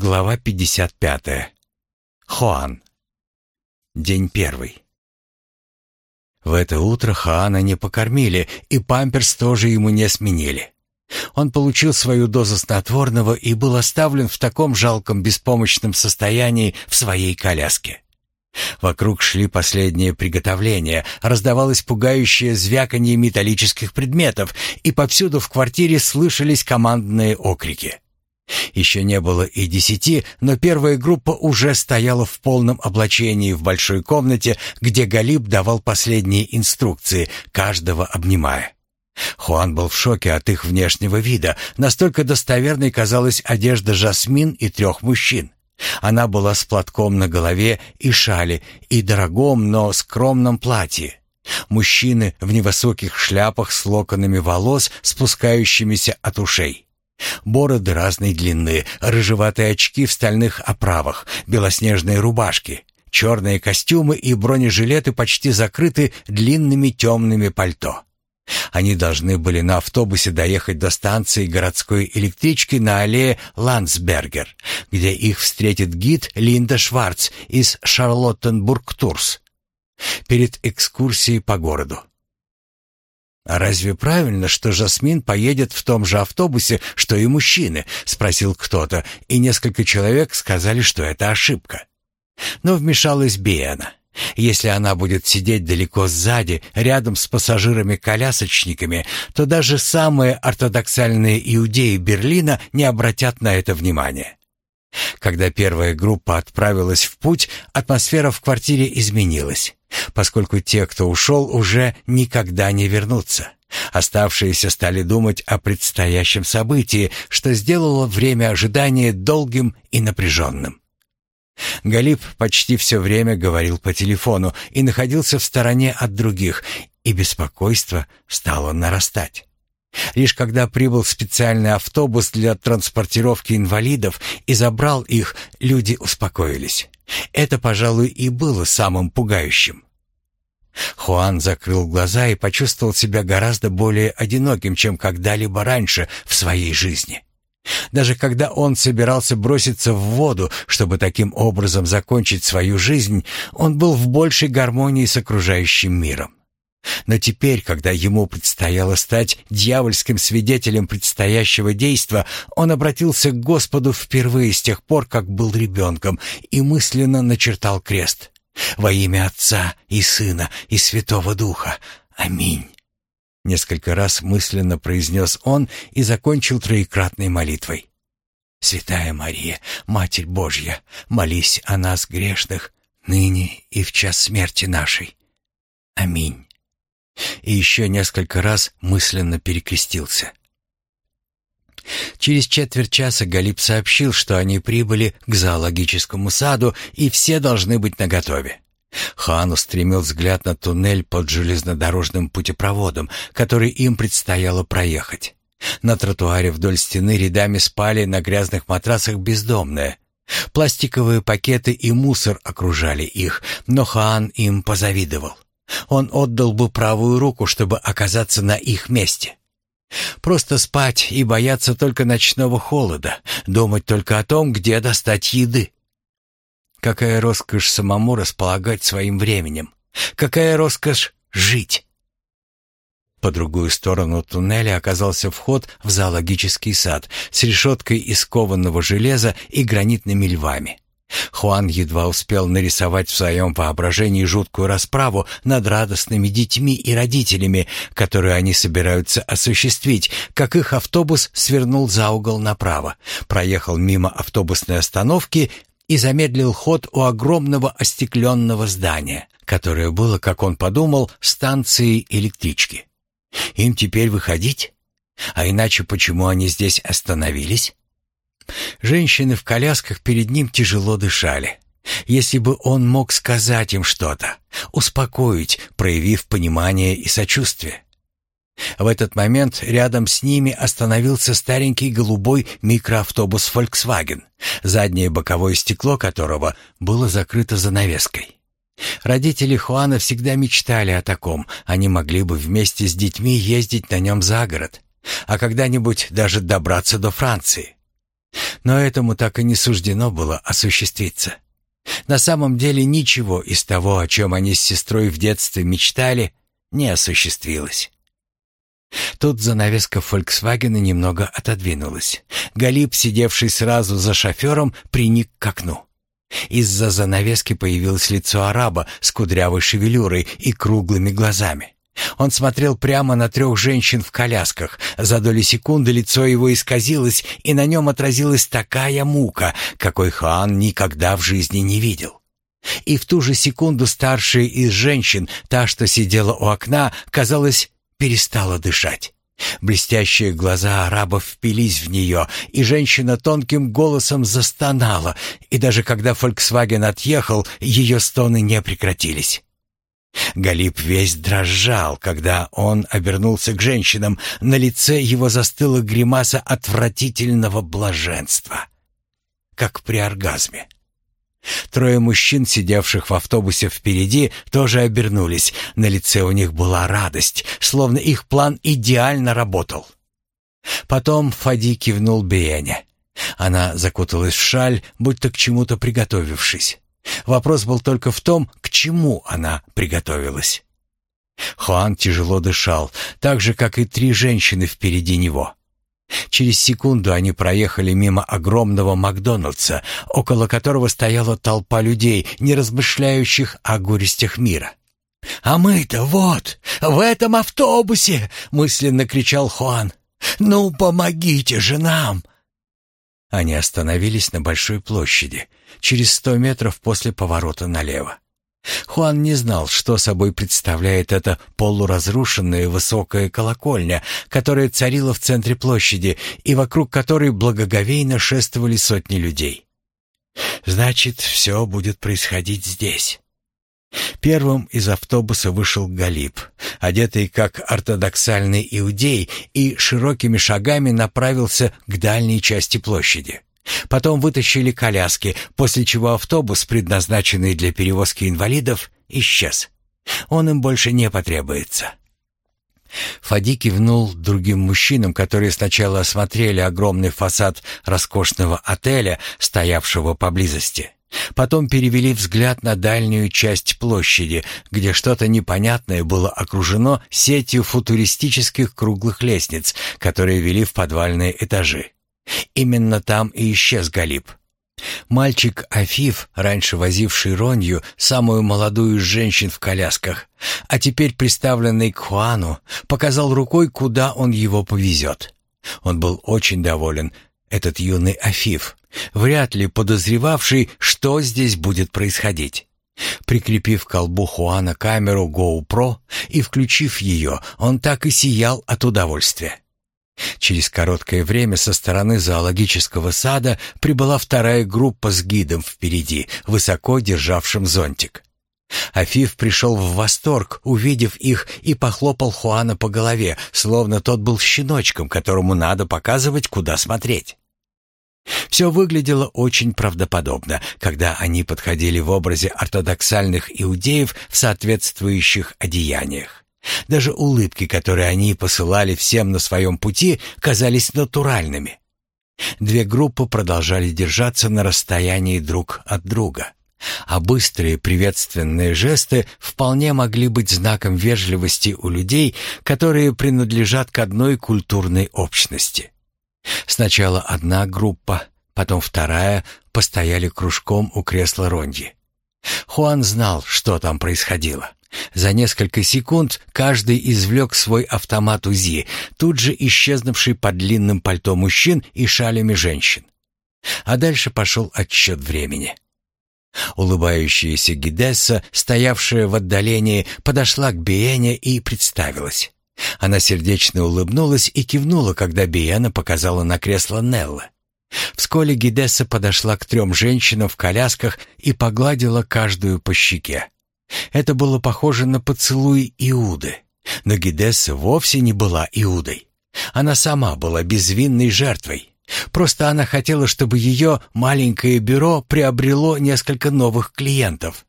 Глава 55. Хуан. День первый. В это утро Хаана не покормили, и памперс тоже ему не сменили. Он получил свою дозу снотворного и был оставлен в таком жалком беспомощном состоянии в своей коляске. Вокруг шли последние приготовления, раздавалось пугающее звяканье металлических предметов, и повсюду в квартире слышались командные окрики. Еще не было и десяти, но первая группа уже стояла в полном облачении в большой комнате, где Галиб давал последние инструкции, каждого обнимая. Хуан был в шоке от их внешнего вида, настолько достоверной казалась одежда Жасмин и трех мужчин. Она была с платком на голове и шале, и дорогом, но скромном платье. Мужчины в невысоких шляпах с локонами волос, спускающимися от ушей. Бороды разной длины, рыжеватые очки в стальных оправах, белоснежные рубашки, черные костюмы и бронежилеты почти закрыты длинными темными пальто. Они должны были на автобусе доехать до станции городской электрички на аллее Ландсбергер, где их встретит гид Линда Шварц из Шарлоттенбург-Турс перед экскурсией по городу. «А разве правильно, что Жасмин поедет в том же автобусе, что и мужчины?» — спросил кто-то, и несколько человек сказали, что это ошибка. Но вмешалась Биена. Если она будет сидеть далеко сзади, рядом с пассажирами-колясочниками, то даже самые ортодоксальные иудеи Берлина не обратят на это внимания. Когда первая группа отправилась в путь, атмосфера в квартире изменилась поскольку те, кто ушел, уже никогда не вернутся. Оставшиеся стали думать о предстоящем событии, что сделало время ожидания долгим и напряженным. Галиб почти все время говорил по телефону и находился в стороне от других, и беспокойство стало нарастать. Лишь когда прибыл специальный автобус для транспортировки инвалидов и забрал их, люди успокоились. Это, пожалуй, и было самым пугающим. Хуан закрыл глаза и почувствовал себя гораздо более одиноким, чем когда-либо раньше в своей жизни. Даже когда он собирался броситься в воду, чтобы таким образом закончить свою жизнь, он был в большей гармонии с окружающим миром. Но теперь, когда ему предстояло стать дьявольским свидетелем предстоящего действа, он обратился к Господу впервые с тех пор, как был ребенком, и мысленно начертал крест. Во имя Отца и Сына и Святого Духа. Аминь. Несколько раз мысленно произнес он и закончил троекратной молитвой. «Святая Мария, Матерь Божья, молись о нас грешных, ныне и в час смерти нашей. Аминь». И еще несколько раз мысленно перекрестился. Через четверть часа Галип сообщил, что они прибыли к зоологическому саду, и все должны быть наготове. Хан устремил взгляд на туннель под железнодорожным путепроводом, который им предстояло проехать. На тротуаре вдоль стены рядами спали на грязных матрасах бездомные. Пластиковые пакеты и мусор окружали их, но Хаан им позавидовал. Он отдал бы правую руку, чтобы оказаться на их месте. Просто спать и бояться только ночного холода, думать только о том, где достать еды. Какая роскошь самому располагать своим временем. Какая роскошь жить. По другую сторону туннеля оказался вход в зоологический сад с решеткой из кованого железа и гранитными львами. Хуан едва успел нарисовать в своем воображении жуткую расправу над радостными детьми и родителями, которую они собираются осуществить, как их автобус свернул за угол направо, проехал мимо автобусной остановки и замедлил ход у огромного остекленного здания, которое было, как он подумал, станцией электрички. Им теперь выходить? А иначе почему они здесь остановились? Женщины в колясках перед ним тяжело дышали. Если бы он мог сказать им что-то, успокоить, проявив понимание и сочувствие. В этот момент рядом с ними остановился старенький голубой микроавтобус Volkswagen, заднее боковое стекло которого было закрыто занавеской. Родители Хуана всегда мечтали о таком, они могли бы вместе с детьми ездить на нем за город, а когда-нибудь даже добраться до Франции. Но этому так и не суждено было осуществиться. На самом деле ничего из того, о чем они с сестрой в детстве мечтали, не осуществилось. Тут занавеска «Фольксвагена» немного отодвинулась. Галип, сидевший сразу за шофером, приник к окну. Из-за занавески появилось лицо араба с кудрявой шевелюрой и круглыми глазами. Он смотрел прямо на трех женщин в колясках. За доли секунды лицо его исказилось, и на нем отразилась такая мука, какой Хаан никогда в жизни не видел. И в ту же секунду старшая из женщин, та, что сидела у окна, казалось, перестала дышать. Блестящие глаза арабов впились в нее, и женщина тонким голосом застонала, и даже когда «Фольксваген» отъехал, ее стоны не прекратились. Галип весь дрожал, когда он обернулся к женщинам. На лице его застыла гримаса отвратительного блаженства, как при оргазме. Трое мужчин, сидевших в автобусе впереди, тоже обернулись. На лице у них была радость, словно их план идеально работал. Потом Фади кивнул Биене. Она закуталась в шаль, будто к чему-то приготовившись. Вопрос был только в том, к чему она приготовилась. Хуан тяжело дышал, так же, как и три женщины впереди него. Через секунду они проехали мимо огромного Макдональдса, около которого стояла толпа людей, не размышляющих о горестях мира. «А мы-то вот, в этом автобусе!» — мысленно кричал Хуан. «Ну, помогите же нам!» Они остановились на большой площади, через сто метров после поворота налево. Хуан не знал, что собой представляет эта полуразрушенная высокая колокольня, которая царила в центре площади и вокруг которой благоговейно шествовали сотни людей. «Значит, все будет происходить здесь». Первым из автобуса вышел Галиб, одетый как ортодоксальный иудей, и широкими шагами направился к дальней части площади. Потом вытащили коляски, после чего автобус, предназначенный для перевозки инвалидов, исчез. Он им больше не потребуется. Фади кивнул другим мужчинам, которые сначала осмотрели огромный фасад роскошного отеля, стоявшего поблизости. Потом перевели взгляд на дальнюю часть площади, где что-то непонятное было окружено сетью футуристических круглых лестниц, которые вели в подвальные этажи. Именно там и исчез Галиб. Мальчик Афиф, раньше возивший Ронью, самую молодую из женщин в колясках, а теперь приставленный к Хуану, показал рукой, куда он его повезет. Он был очень доволен, этот юный Афиф, вряд ли подозревавший, что здесь будет происходить. Прикрепив к колбу Хуана камеру GoPro и включив ее, он так и сиял от удовольствия. Через короткое время со стороны зоологического сада прибыла вторая группа с гидом впереди, высоко державшим зонтик. Афиф пришел в восторг, увидев их, и похлопал Хуана по голове, словно тот был щеночком, которому надо показывать, куда смотреть. Все выглядело очень правдоподобно, когда они подходили в образе ортодоксальных иудеев в соответствующих одеяниях. Даже улыбки, которые они посылали всем на своем пути, казались натуральными. Две группы продолжали держаться на расстоянии друг от друга, а быстрые приветственные жесты вполне могли быть знаком вежливости у людей, которые принадлежат к одной культурной общности. Сначала одна группа, потом вторая постояли кружком у кресла Ронди. Хуан знал, что там происходило. За несколько секунд каждый извлек свой автомат УЗИ, тут же исчезнувший под длинным пальто мужчин и шалями женщин. А дальше пошел отсчет времени. Улыбающаяся Гидесса, стоявшая в отдалении, подошла к Биене и представилась. Она сердечно улыбнулась и кивнула, когда Биена показала на кресло Нелла. Вскоре Гидесса подошла к трем женщинам в колясках и погладила каждую по щеке. Это было похоже на поцелуй Иуды. Но Гидесса вовсе не была Иудой. Она сама была безвинной жертвой. Просто она хотела, чтобы ее маленькое бюро приобрело несколько новых клиентов.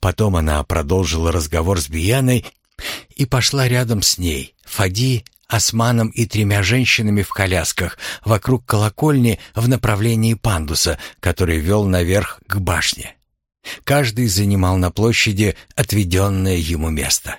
Потом она продолжила разговор с Бияной и пошла рядом с ней. Фади, османом и тремя женщинами в колясках вокруг колокольни в направлении пандуса, который вел наверх к башне. Каждый занимал на площади отведенное ему место.